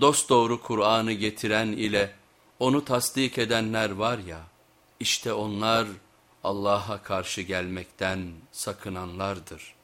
dosdoğru Kur'an'ı getiren ile onu tasdik edenler var ya, işte onlar Allah'a karşı gelmekten sakınanlardır.''